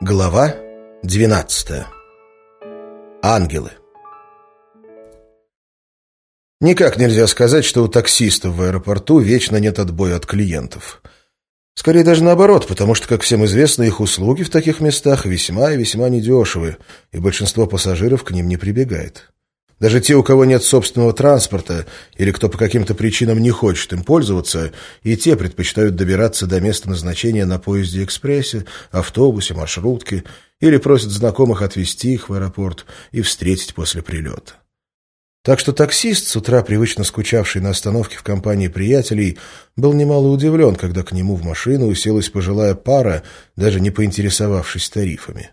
Глава 12. Ангелы. Никак нельзя сказать, что у таксистов в аэропорту вечно нет отбоя от клиентов. Скорее даже наоборот, потому что, как всем известно, их услуги в таких местах весьма и весьма недешевы, и большинство пассажиров к ним не прибегает. Даже те, у кого нет собственного транспорта, или кто по каким-то причинам не хочет им пользоваться, и те предпочитают добираться до места назначения на поезде-экспрессе, автобусе, маршрутке, или просят знакомых отвезти их в аэропорт и встретить после прилета. Так что таксист, с утра привычно скучавший на остановке в компании приятелей, был немало удивлен, когда к нему в машину уселась пожилая пара, даже не поинтересовавшись тарифами.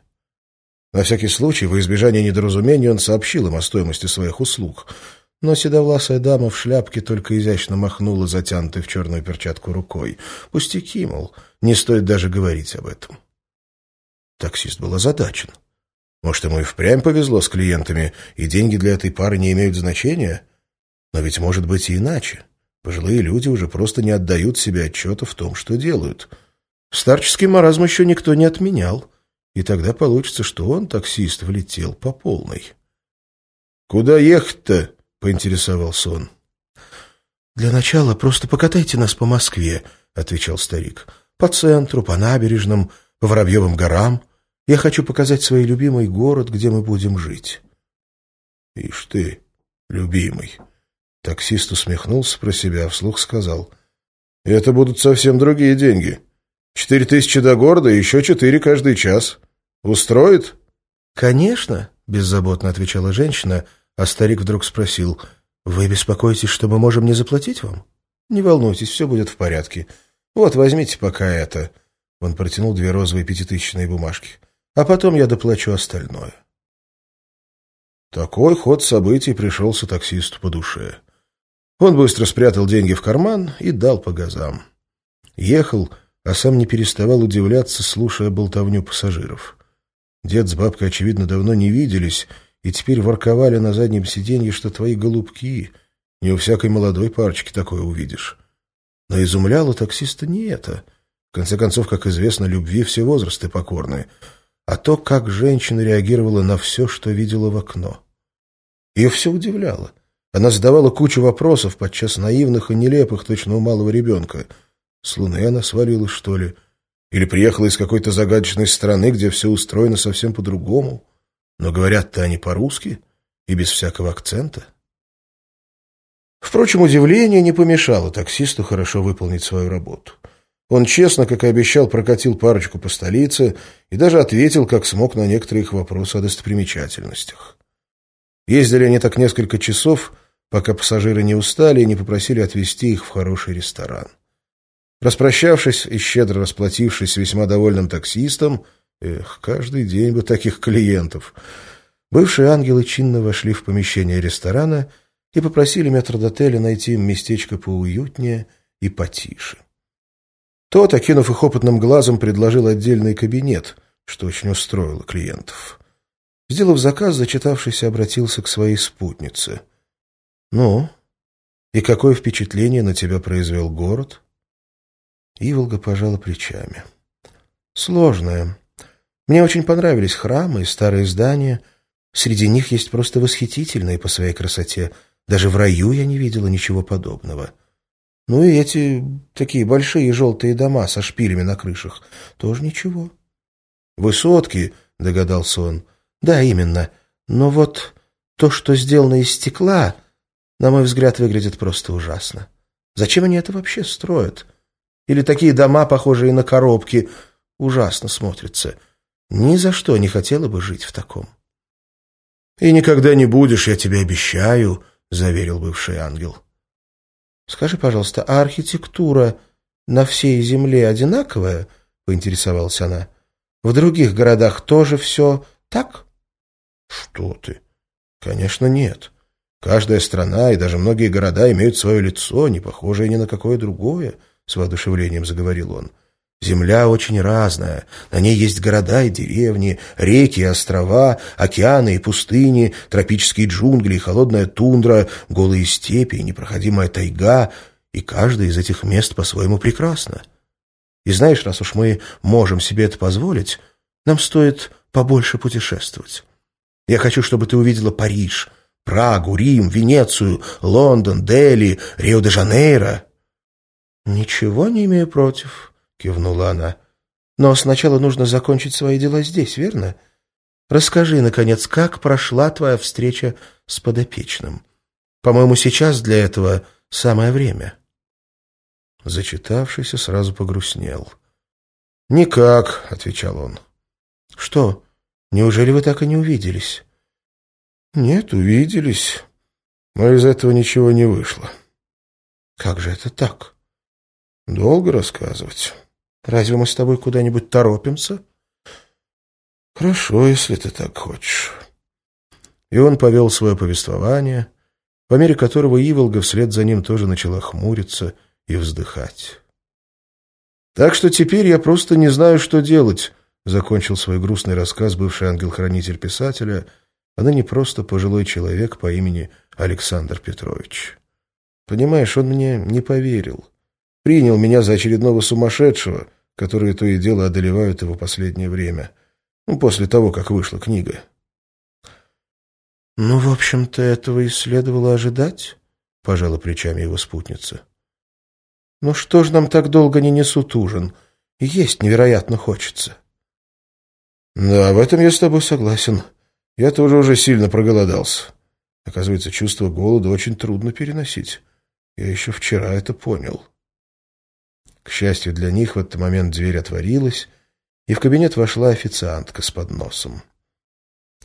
На всякий случай, во избежание недоразумений, он сообщил им о стоимости своих услуг. Но седовласая дама в шляпке только изящно махнула затянутой в черную перчатку рукой. Пустяки, мол, не стоит даже говорить об этом. Таксист был озадачен. Может, ему и впрямь повезло с клиентами, и деньги для этой пары не имеют значения? Но ведь может быть и иначе. Пожилые люди уже просто не отдают себе отчета в том, что делают. Старческий маразм еще никто не отменял. И тогда получится, что он, таксист, влетел по полной. «Куда ехать-то?» — поинтересовался он. «Для начала просто покатайте нас по Москве», — отвечал старик. «По центру, по набережным, по Воробьевым горам. Я хочу показать свой любимый город, где мы будем жить». «Ишь ты, любимый!» Таксист усмехнулся про себя, а вслух сказал. «Это будут совсем другие деньги. Четыре тысячи до города и еще четыре каждый час. Устроит? Конечно, беззаботно отвечала женщина, а старик вдруг спросил: Вы беспокоитесь, что мы можем не заплатить вам? Не волнуйтесь, все будет в порядке. Вот, возьмите пока это. Он протянул две розовые пятитысячные бумажки. А потом я доплачу остальное. Такой ход событий пришелся таксисту по душе. Он быстро спрятал деньги в карман и дал по газам. Ехал, а сам не переставал удивляться, слушая болтовню пассажиров. Дед с бабкой, очевидно, давно не виделись, и теперь ворковали на заднем сиденье, что твои голубки. Не у всякой молодой парочки такое увидишь. Но изумляло таксиста не это. В конце концов, как известно, любви все возрасты покорны. А то, как женщина реагировала на все, что видела в окно. Ее все удивляло. Она задавала кучу вопросов, подчас наивных и нелепых, точно у малого ребенка. С луны она свалилась, что ли? — или приехала из какой-то загадочной страны, где все устроено совсем по-другому. Но говорят-то они по-русски и без всякого акцента. Впрочем, удивление не помешало таксисту хорошо выполнить свою работу. Он честно, как и обещал, прокатил парочку по столице и даже ответил, как смог, на некоторые их вопросы о достопримечательностях. Ездили они так несколько часов, пока пассажиры не устали и не попросили отвезти их в хороший ресторан. Распрощавшись и щедро расплатившись весьма довольным таксистом, эх, каждый день бы таких клиентов, бывшие ангелы чинно вошли в помещение ресторана и попросили метрдотеля найти им местечко поуютнее и потише. Тот, окинув их опытным глазом, предложил отдельный кабинет, что очень устроило клиентов. Сделав заказ, зачитавшийся обратился к своей спутнице. «Ну, и какое впечатление на тебя произвел город?» Иволга пожала плечами. «Сложное. Мне очень понравились храмы и старые здания. Среди них есть просто восхитительные по своей красоте. Даже в раю я не видела ничего подобного. Ну и эти такие большие желтые дома со шпилями на крышах. Тоже ничего». «Высотки», — догадался он. «Да, именно. Но вот то, что сделано из стекла, на мой взгляд, выглядит просто ужасно. Зачем они это вообще строят?» Или такие дома, похожие на коробки, ужасно смотрятся. Ни за что не хотела бы жить в таком. «И никогда не будешь, я тебе обещаю», — заверил бывший ангел. «Скажи, пожалуйста, а архитектура на всей земле одинаковая?» — поинтересовалась она. «В других городах тоже все так?» «Что ты? Конечно, нет. Каждая страна и даже многие города имеют свое лицо, не похожее ни на какое другое. — с воодушевлением заговорил он. Земля очень разная. На ней есть города и деревни, реки и острова, океаны и пустыни, тропические джунгли и холодная тундра, голые степи и непроходимая тайга, и каждое из этих мест по-своему прекрасно. И знаешь, раз уж мы можем себе это позволить, нам стоит побольше путешествовать. Я хочу, чтобы ты увидела Париж, Прагу, Рим, Венецию, Лондон, Дели, Рио-де-Жанейро. Ничего не имею против. — кивнула она. «Но сначала нужно закончить свои дела здесь, верно? Расскажи, наконец, как прошла твоя встреча с подопечным? По-моему, сейчас для этого самое время». Зачитавшийся сразу погрустнел. «Никак», — отвечал он. «Что, неужели вы так и не увиделись?» «Нет, увиделись, но из этого ничего не вышло». «Как же это так?» «Долго рассказывать». Разве мы с тобой куда-нибудь торопимся? Хорошо, если ты так хочешь. И он повел свое повествование, по мере которого Иволга вслед за ним тоже начала хмуриться и вздыхать. «Так что теперь я просто не знаю, что делать», — закончил свой грустный рассказ бывший ангел-хранитель писателя, а ныне просто пожилой человек по имени Александр Петрович. «Понимаешь, он мне не поверил. Принял меня за очередного сумасшедшего, которые то и дело одолевают его последнее время, ну, после того, как вышла книга. «Ну, в общем-то, этого и следовало ожидать», — пожала плечами его спутница. «Ну что ж нам так долго не несут ужин? Есть невероятно хочется». «Да, в этом я с тобой согласен. Я тоже уже сильно проголодался. Оказывается, чувство голода очень трудно переносить. Я еще вчера это понял». К счастью для них, в этот момент дверь отворилась, и в кабинет вошла официантка с подносом.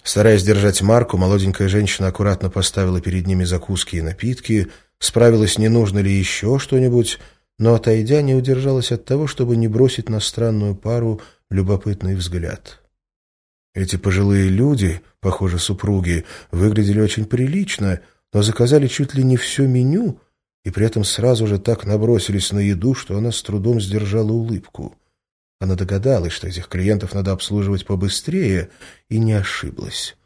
Стараясь держать марку, молоденькая женщина аккуратно поставила перед ними закуски и напитки, справилась, не нужно ли еще что-нибудь, но, отойдя, не удержалась от того, чтобы не бросить на странную пару любопытный взгляд. Эти пожилые люди, похоже, супруги, выглядели очень прилично, но заказали чуть ли не все меню — и при этом сразу же так набросились на еду, что она с трудом сдержала улыбку. Она догадалась, что этих клиентов надо обслуживать побыстрее, и не ошиблась.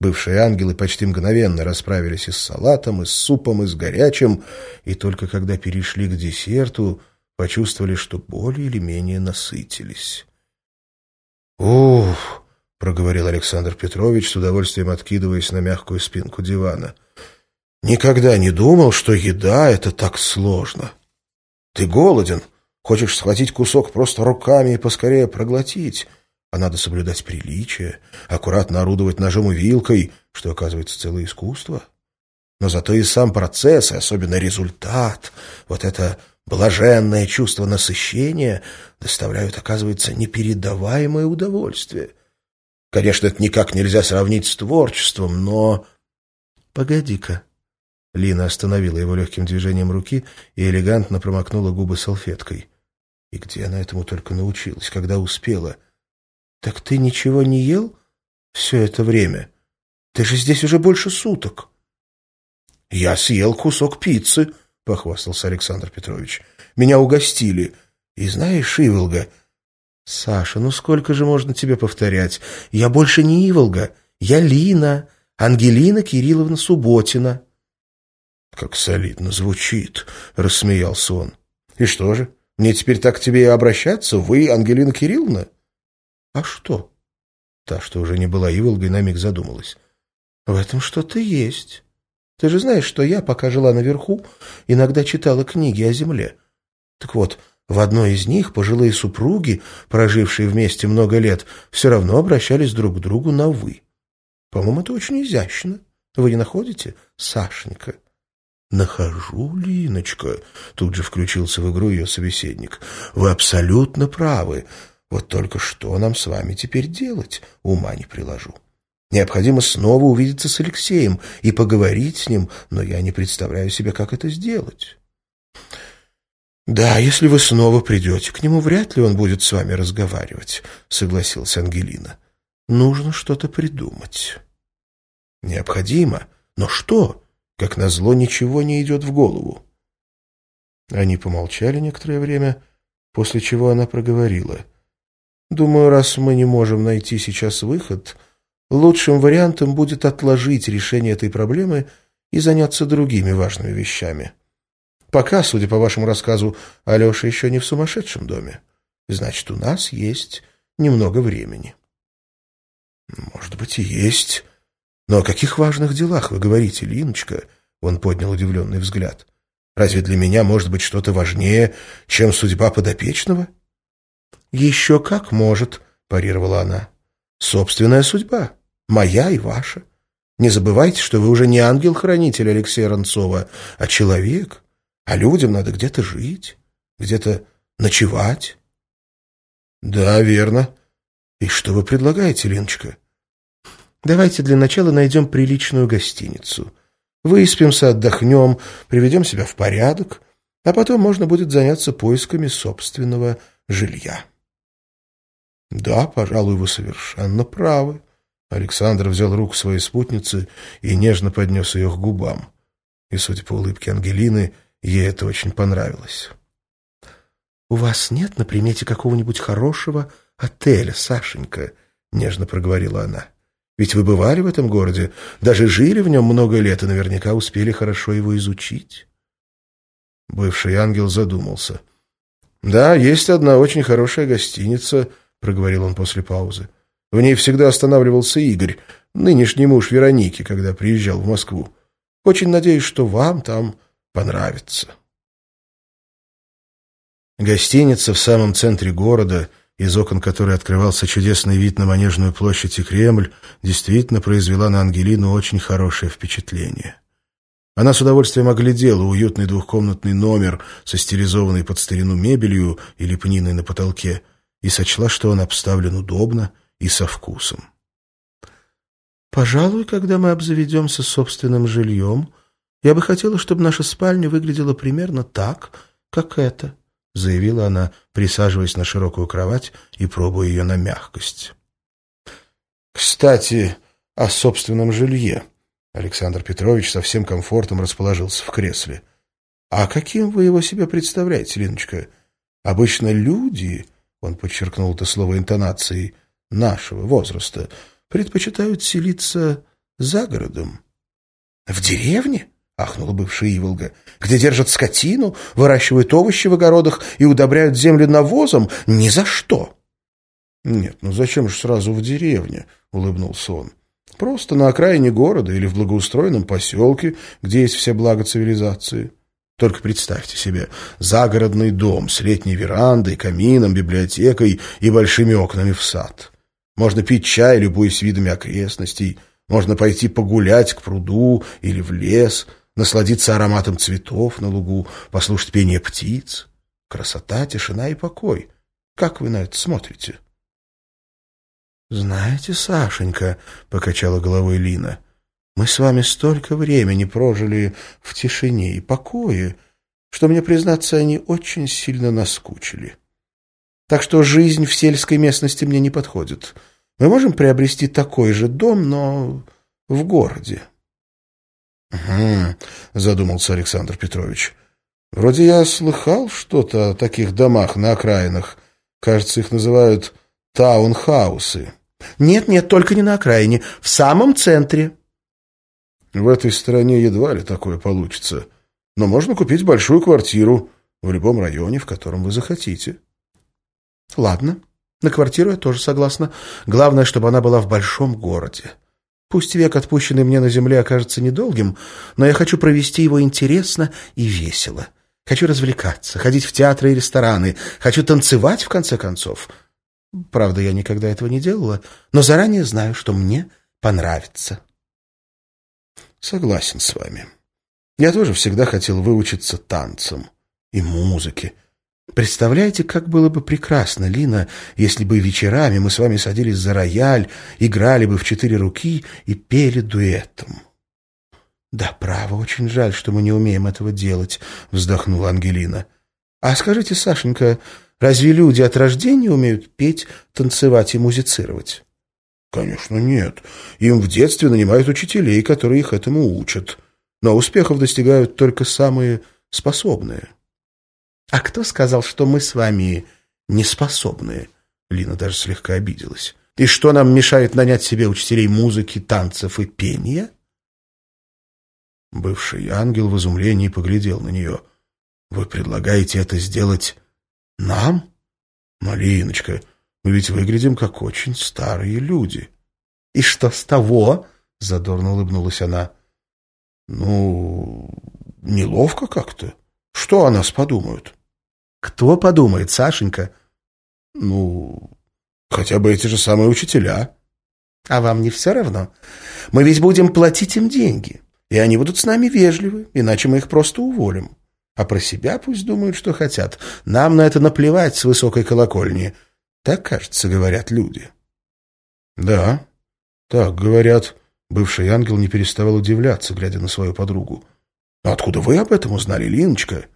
Бывшие ангелы почти мгновенно расправились и с салатом, и с супом, и с горячим, и только когда перешли к десерту, почувствовали, что более или менее насытились. «Уф!» — проговорил Александр Петрович, с удовольствием откидываясь на мягкую спинку дивана. Никогда не думал, что еда — это так сложно. Ты голоден, хочешь схватить кусок просто руками и поскорее проглотить, а надо соблюдать приличие, аккуратно орудовать ножом и вилкой, что, оказывается, целое искусство. Но зато и сам процесс, и особенно результат, вот это блаженное чувство насыщения доставляют, оказывается, непередаваемое удовольствие. Конечно, это никак нельзя сравнить с творчеством, но... Погоди-ка. Лина остановила его легким движением руки и элегантно промокнула губы салфеткой. И где она этому только научилась, когда успела? «Так ты ничего не ел все это время? Ты же здесь уже больше суток». «Я съел кусок пиццы», — похвастался Александр Петрович. «Меня угостили. И знаешь, Иволга...» «Саша, ну сколько же можно тебе повторять? Я больше не Иволга. Я Лина, Ангелина Кирилловна Субботина». «Как солидно звучит», — рассмеялся он. «И что же, мне теперь так к тебе и обращаться? Вы Ангелина Кирилловна?» «А что?» Та, что уже не была Иволгой, на миг задумалась. «В этом что-то есть. Ты же знаешь, что я, пока жила наверху, иногда читала книги о земле. Так вот, в одной из них пожилые супруги, прожившие вместе много лет, все равно обращались друг к другу на «вы». По-моему, это очень изящно. Вы не находите, Сашенька?» «Нахожу, Линочка», — тут же включился в игру ее собеседник. «Вы абсолютно правы. Вот только что нам с вами теперь делать? Ума не приложу. Необходимо снова увидеться с Алексеем и поговорить с ним, но я не представляю себе, как это сделать». «Да, если вы снова придете к нему, вряд ли он будет с вами разговаривать», — согласилась Ангелина. «Нужно что-то придумать». «Необходимо. Но что?» Как назло, ничего не идет в голову. Они помолчали некоторое время, после чего она проговорила. «Думаю, раз мы не можем найти сейчас выход, лучшим вариантом будет отложить решение этой проблемы и заняться другими важными вещами. Пока, судя по вашему рассказу, Алеша еще не в сумасшедшем доме. Значит, у нас есть немного времени». «Может быть, и есть. Но о каких важных делах вы говорите, Линочка?» Он поднял удивленный взгляд. «Разве для меня может быть что-то важнее, чем судьба подопечного?» «Еще как может», — парировала она. «Собственная судьба. Моя и ваша. Не забывайте, что вы уже не ангел-хранитель Алексея Ранцова, а человек. А людям надо где-то жить, где-то ночевать». «Да, верно. И что вы предлагаете, Леночка?» «Давайте для начала найдем приличную гостиницу». Выспимся, отдохнем, приведем себя в порядок, а потом можно будет заняться поисками собственного жилья. Да, пожалуй, вы совершенно правы. Александр взял руку своей спутницы и нежно поднес ее к губам. И, судя по улыбке Ангелины, ей это очень понравилось. — У вас нет на примете какого-нибудь хорошего отеля, Сашенька? — нежно проговорила она. Ведь вы бывали в этом городе, даже жили в нем много лет и наверняка успели хорошо его изучить. Бывший ангел задумался. «Да, есть одна очень хорошая гостиница», — проговорил он после паузы. «В ней всегда останавливался Игорь, нынешний муж Вероники, когда приезжал в Москву. Очень надеюсь, что вам там понравится». Гостиница в самом центре города — из окон которой открывался чудесный вид на Манежную площадь и Кремль, действительно произвела на Ангелину очень хорошее впечатление. Она с удовольствием оглядела уютный двухкомнатный номер со стилизованной под старину мебелью и лепниной на потолке и сочла, что он обставлен удобно и со вкусом. «Пожалуй, когда мы обзаведемся собственным жильем, я бы хотела, чтобы наша спальня выглядела примерно так, как эта», — заявила она, присаживаясь на широкую кровать и пробуя ее на мягкость. «Кстати, о собственном жилье». Александр Петрович со всем комфортом расположился в кресле. «А каким вы его себе представляете, Линочка? Обычно люди, — он подчеркнул это слово интонацией, — нашего возраста, предпочитают селиться за городом». «В деревне?» — ахнула бывшая Иволга. «Где держат скотину, выращивают овощи в огородах и удобряют землю навозом? Ни за что!» «Нет, ну зачем же сразу в деревне?» — улыбнулся он. «Просто на окраине города или в благоустроенном поселке, где есть все блага цивилизации. Только представьте себе загородный дом с летней верандой, камином, библиотекой и большими окнами в сад. Можно пить чай, любуясь видами окрестностей, можно пойти погулять к пруду или в лес — насладиться ароматом цветов на лугу, послушать пение птиц. Красота, тишина и покой. Как вы на это смотрите? «Знаете, Сашенька», — покачала головой Лина, — «мы с вами столько времени прожили в тишине и покое, что, мне признаться, они очень сильно наскучили. Так что жизнь в сельской местности мне не подходит. Мы можем приобрести такой же дом, но в городе». «Угу», — задумался Александр Петрович. «Вроде я слыхал что-то о таких домах на окраинах. Кажется, их называют таунхаусы». «Нет-нет, только не на окраине, в самом центре». «В этой стране едва ли такое получится. Но можно купить большую квартиру в любом районе, в котором вы захотите». «Ладно, на квартиру я тоже согласна. Главное, чтобы она была в большом городе». Пусть век, отпущенный мне на земле, окажется недолгим, но я хочу провести его интересно и весело. Хочу развлекаться, ходить в театры и рестораны, хочу танцевать, в конце концов. Правда, я никогда этого не делала, но заранее знаю, что мне понравится. Согласен с вами. Я тоже всегда хотел выучиться танцам и музыке, Представляете, как было бы прекрасно, Лина, если бы вечерами мы с вами садились за рояль, играли бы в четыре руки и пели дуэтом. Да, право, очень жаль, что мы не умеем этого делать, вздохнула Ангелина. А скажите, Сашенька, разве люди от рождения умеют петь, танцевать и музицировать? Конечно, нет. Им в детстве нанимают учителей, которые их этому учат. Но успехов достигают только самые способные. «А кто сказал, что мы с вами неспособные?» Лина даже слегка обиделась. «И что нам мешает нанять себе учителей музыки, танцев и пения?» Бывший ангел в изумлении поглядел на нее. «Вы предлагаете это сделать нам? Малиночка, мы ведь выглядим как очень старые люди». «И что с того?» — задорно улыбнулась она. «Ну, неловко как-то. Что о нас подумают?» «Кто подумает, Сашенька?» «Ну, хотя бы эти же самые учителя». «А вам не все равно? Мы ведь будем платить им деньги, и они будут с нами вежливы, иначе мы их просто уволим. А про себя пусть думают, что хотят. Нам на это наплевать с высокой колокольни. Так, кажется, говорят люди». «Да, так говорят». Бывший ангел не переставал удивляться, глядя на свою подругу. «Откуда вы об этом узнали, Линочка?»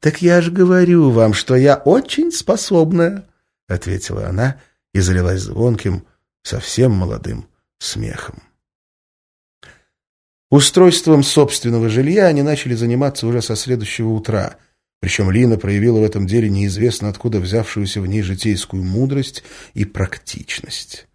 «Так я же говорю вам, что я очень способная», — ответила она и залилась звонким, совсем молодым смехом. Устройством собственного жилья они начали заниматься уже со следующего утра, причем Лина проявила в этом деле неизвестно откуда взявшуюся в ней житейскую мудрость и практичность.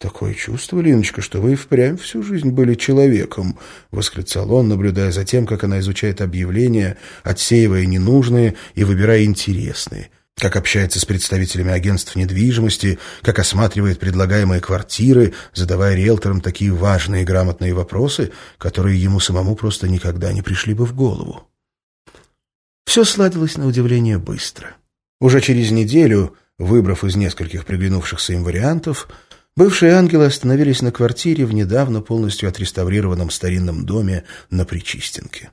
«Такое чувство, Линочка, что вы и впрямь всю жизнь были человеком», — восклицал он, наблюдая за тем, как она изучает объявления, отсеивая ненужные и выбирая интересные, как общается с представителями агентств недвижимости, как осматривает предлагаемые квартиры, задавая риэлторам такие важные и грамотные вопросы, которые ему самому просто никогда не пришли бы в голову. Все сладилось на удивление быстро. Уже через неделю, выбрав из нескольких приглянувшихся им вариантов, Бывшие ангелы остановились на квартире в недавно полностью отреставрированном старинном доме на Причистенке.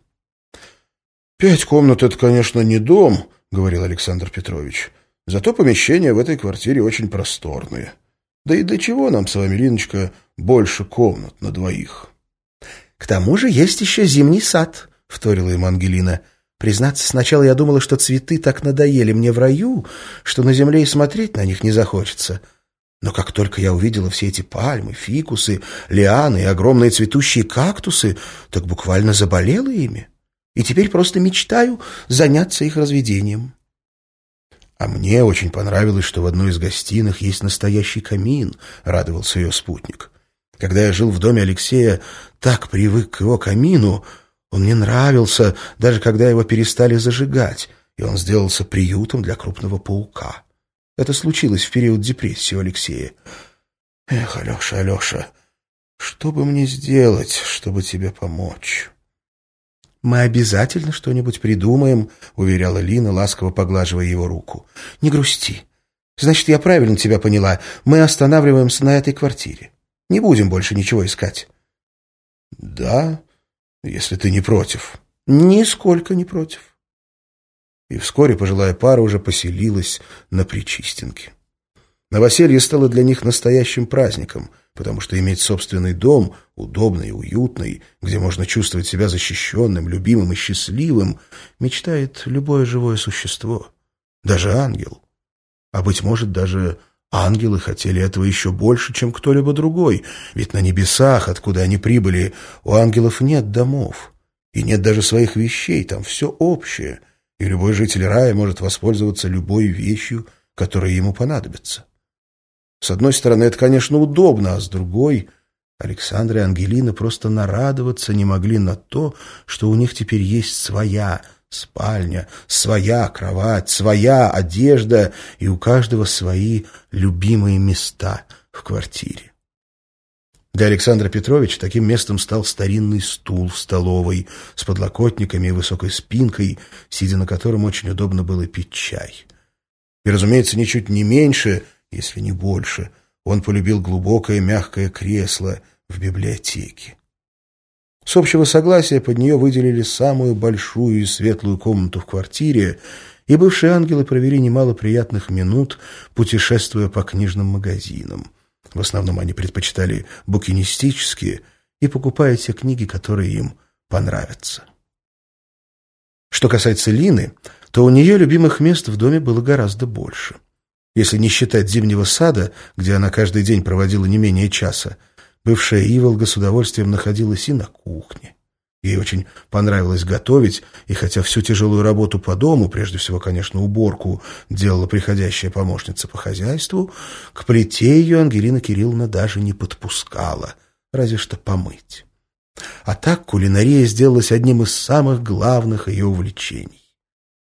«Пять комнат — это, конечно, не дом», — говорил Александр Петрович. «Зато помещения в этой квартире очень просторные. Да и для чего нам с вами, Линочка, больше комнат на двоих?» «К тому же есть еще зимний сад», — вторила им Ангелина. «Признаться, сначала я думала, что цветы так надоели мне в раю, что на земле и смотреть на них не захочется». Но как только я увидела все эти пальмы, фикусы, лианы и огромные цветущие кактусы, так буквально заболела ими. И теперь просто мечтаю заняться их разведением. А мне очень понравилось, что в одной из гостиных есть настоящий камин, радовался ее спутник. Когда я жил в доме Алексея, так привык к его камину, он мне нравился, даже когда его перестали зажигать, и он сделался приютом для крупного паука. Это случилось в период депрессии у Алексея. Эх, Алеша, Алеша, что бы мне сделать, чтобы тебе помочь? «Мы обязательно что-нибудь придумаем», — уверяла Лина, ласково поглаживая его руку. «Не грусти. Значит, я правильно тебя поняла. Мы останавливаемся на этой квартире. Не будем больше ничего искать». «Да, если ты не против». «Нисколько не против» и вскоре пожилая пара уже поселилась на Причистенке. Новоселье стало для них настоящим праздником, потому что иметь собственный дом, удобный и уютный, где можно чувствовать себя защищенным, любимым и счастливым, мечтает любое живое существо, даже ангел. А, быть может, даже ангелы хотели этого еще больше, чем кто-либо другой, ведь на небесах, откуда они прибыли, у ангелов нет домов, и нет даже своих вещей, там все общее — и любой житель рая может воспользоваться любой вещью, которая ему понадобится. С одной стороны, это, конечно, удобно, а с другой... Александр и Ангелина просто нарадоваться не могли на то, что у них теперь есть своя спальня, своя кровать, своя одежда, и у каждого свои любимые места в квартире. Для Александра Петровича таким местом стал старинный стул в столовой с подлокотниками и высокой спинкой, сидя на котором очень удобно было пить чай. И, разумеется, ничуть не меньше, если не больше, он полюбил глубокое мягкое кресло в библиотеке. С общего согласия под нее выделили самую большую и светлую комнату в квартире, и бывшие ангелы провели немало приятных минут, путешествуя по книжным магазинам. В основном они предпочитали букинистические и покупая те книги, которые им понравятся. Что касается Лины, то у нее любимых мест в доме было гораздо больше. Если не считать зимнего сада, где она каждый день проводила не менее часа, бывшая Иволга с удовольствием находилась и на кухне. Ей очень понравилось готовить, и хотя всю тяжелую работу по дому, прежде всего, конечно, уборку, делала приходящая помощница по хозяйству, к плите ее Ангелина Кирилловна даже не подпускала, разве что помыть. А так кулинария сделалась одним из самых главных ее увлечений.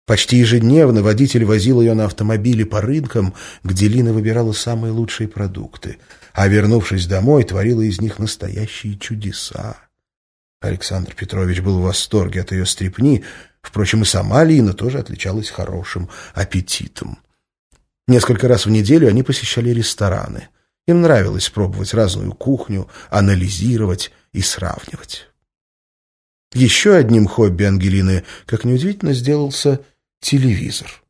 Почти ежедневно водитель возил ее на автомобиле по рынкам, где Лина выбирала самые лучшие продукты, а, вернувшись домой, творила из них настоящие чудеса. Александр Петрович был в восторге от ее стрепни, впрочем, и сама Лина тоже отличалась хорошим аппетитом. Несколько раз в неделю они посещали рестораны. Им нравилось пробовать разную кухню, анализировать и сравнивать. Еще одним хобби Ангелины, как неудивительно, сделался телевизор.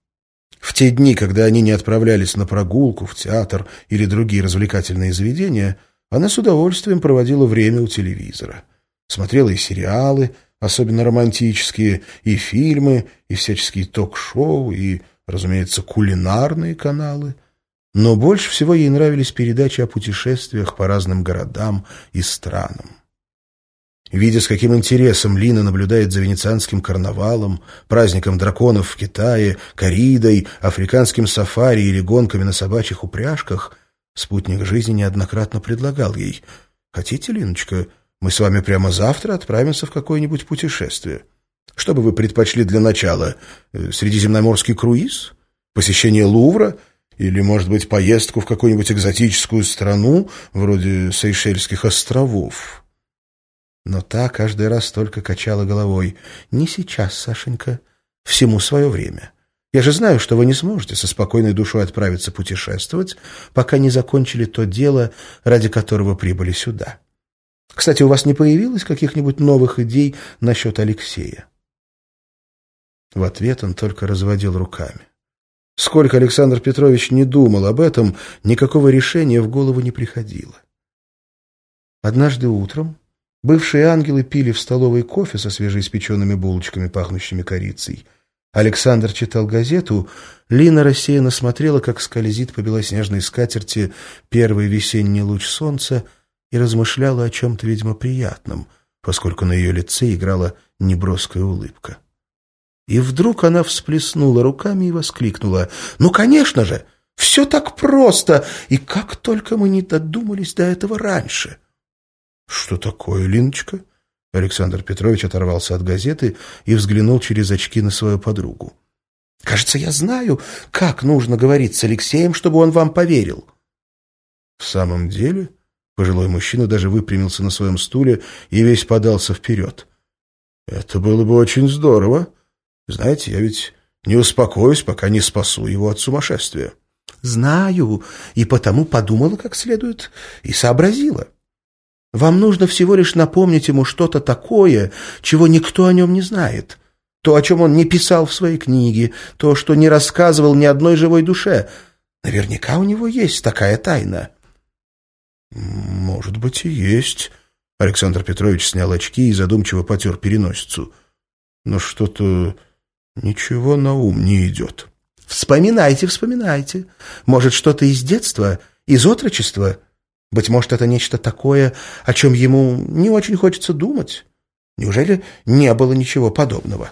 В те дни, когда они не отправлялись на прогулку, в театр или другие развлекательные заведения, она с удовольствием проводила время у телевизора смотрела и сериалы, особенно романтические, и фильмы, и всяческие ток-шоу, и, разумеется, кулинарные каналы. Но больше всего ей нравились передачи о путешествиях по разным городам и странам. Видя, с каким интересом Лина наблюдает за венецианским карнавалом, праздником драконов в Китае, коридой, африканским сафари или гонками на собачьих упряжках, спутник жизни неоднократно предлагал ей «Хотите, Линочка, мы с вами прямо завтра отправимся в какое-нибудь путешествие. Что бы вы предпочли для начала? Э, средиземноморский круиз? Посещение Лувра? Или, может быть, поездку в какую-нибудь экзотическую страну, вроде Сейшельских островов?» Но та каждый раз только качала головой. «Не сейчас, Сашенька. Всему свое время. Я же знаю, что вы не сможете со спокойной душой отправиться путешествовать, пока не закончили то дело, ради которого прибыли сюда». Кстати, у вас не появилось каких-нибудь новых идей насчет Алексея?» В ответ он только разводил руками. Сколько Александр Петрович не думал об этом, никакого решения в голову не приходило. Однажды утром бывшие ангелы пили в столовой кофе со свежеиспеченными булочками, пахнущими корицей. Александр читал газету, Лина рассеянно смотрела, как скользит по белоснежной скатерти первый весенний луч солнца, и размышляла о чем-то, видимо, приятном, поскольку на ее лице играла неброская улыбка. И вдруг она всплеснула руками и воскликнула. «Ну, конечно же! Все так просто! И как только мы не додумались до этого раньше!» «Что такое, Линочка?» Александр Петрович оторвался от газеты и взглянул через очки на свою подругу. «Кажется, я знаю, как нужно говорить с Алексеем, чтобы он вам поверил». «В самом деле?» Пожилой мужчина даже выпрямился на своем стуле и весь подался вперед. «Это было бы очень здорово. Знаете, я ведь не успокоюсь, пока не спасу его от сумасшествия». «Знаю, и потому подумала как следует и сообразила. Вам нужно всего лишь напомнить ему что-то такое, чего никто о нем не знает. То, о чем он не писал в своей книге, то, что не рассказывал ни одной живой душе. Наверняка у него есть такая тайна». «Может быть, и есть». Александр Петрович снял очки и задумчиво потер переносицу. «Но что-то ничего на ум не идет». «Вспоминайте, вспоминайте. Может, что-то из детства, из отрочества? Быть может, это нечто такое, о чем ему не очень хочется думать. Неужели не было ничего подобного?»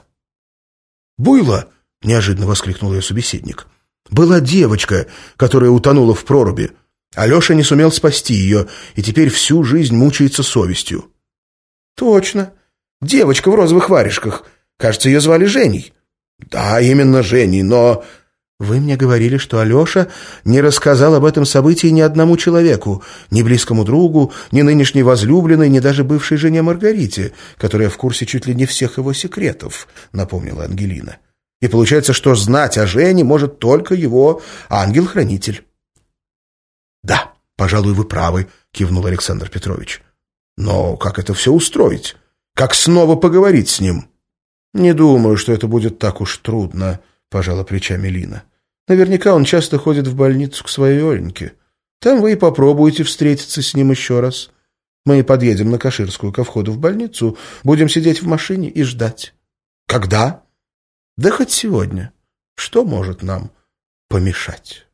«Было!» — неожиданно воскликнул ее собеседник. «Была девочка, которая утонула в проруби. Алеша не сумел спасти ее, и теперь всю жизнь мучается совестью. «Точно. Девочка в розовых варежках. Кажется, ее звали Женей». «Да, именно Женей, но...» «Вы мне говорили, что Алеша не рассказал об этом событии ни одному человеку, ни близкому другу, ни нынешней возлюбленной, ни даже бывшей жене Маргарите, которая в курсе чуть ли не всех его секретов», — напомнила Ангелина. «И получается, что знать о Жене может только его ангел-хранитель». «Да, пожалуй, вы правы», — кивнул Александр Петрович. «Но как это все устроить? Как снова поговорить с ним?» «Не думаю, что это будет так уж трудно», — пожала плечами Лина. «Наверняка он часто ходит в больницу к своей Оленьке. Там вы и попробуете встретиться с ним еще раз. Мы подъедем на Каширскую ко входу в больницу, будем сидеть в машине и ждать». «Когда?» «Да хоть сегодня. Что может нам помешать?»